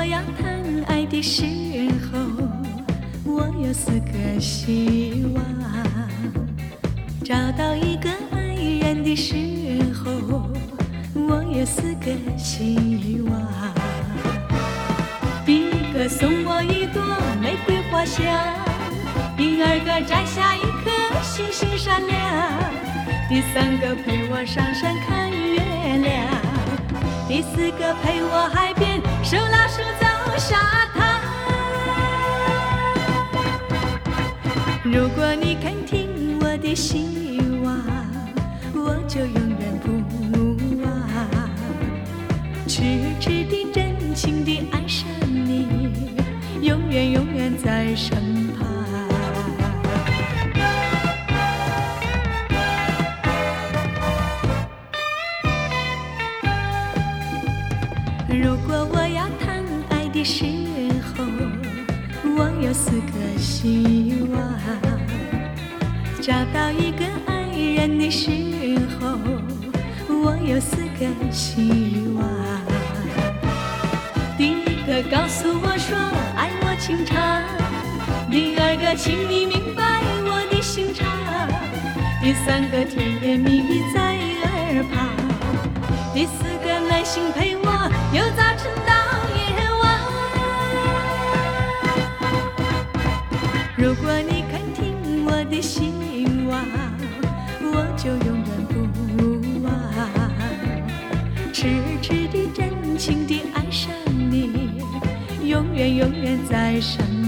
我要谈爱的时候，我有四个希望；找到一个爱人的时候，我有四个希望。第一个送我一朵玫瑰花香，第二个摘下一颗星星闪亮，第三个陪我上山看月亮。第四个陪我海边手拉手走沙滩。如果你肯听我的希望，我就永远不忘，痴痴的、真情的爱上你，永远永远在身旁。如果我的时候，我有四个希望；找到一个爱人的时候，我有四个希望。第一个告诉我说爱我情长，第二个请你明白我的心肠，第三个甜言蜜语在耳旁。第四个耐心陪我，由早晨到的希望，我就永远不忘，痴痴的、真情的爱上你，永远永远在身旁。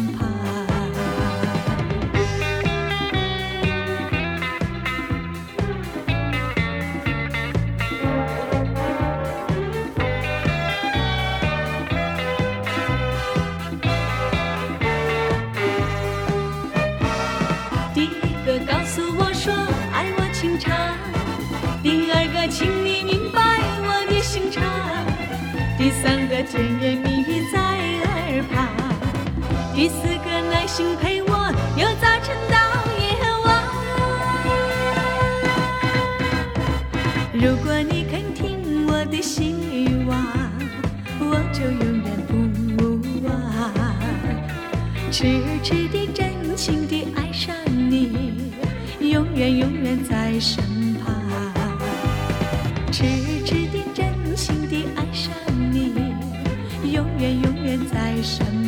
爱我情长，第二个请你明白我的心肠，第三个甜言蜜语在耳旁，第四个耐心陪我由早晨到夜晚。如果你肯听我的希望，我就永远不忘。痴痴的、真情的爱上你，永远永远在在身旁痴痴的真心的爱上你永远永远在身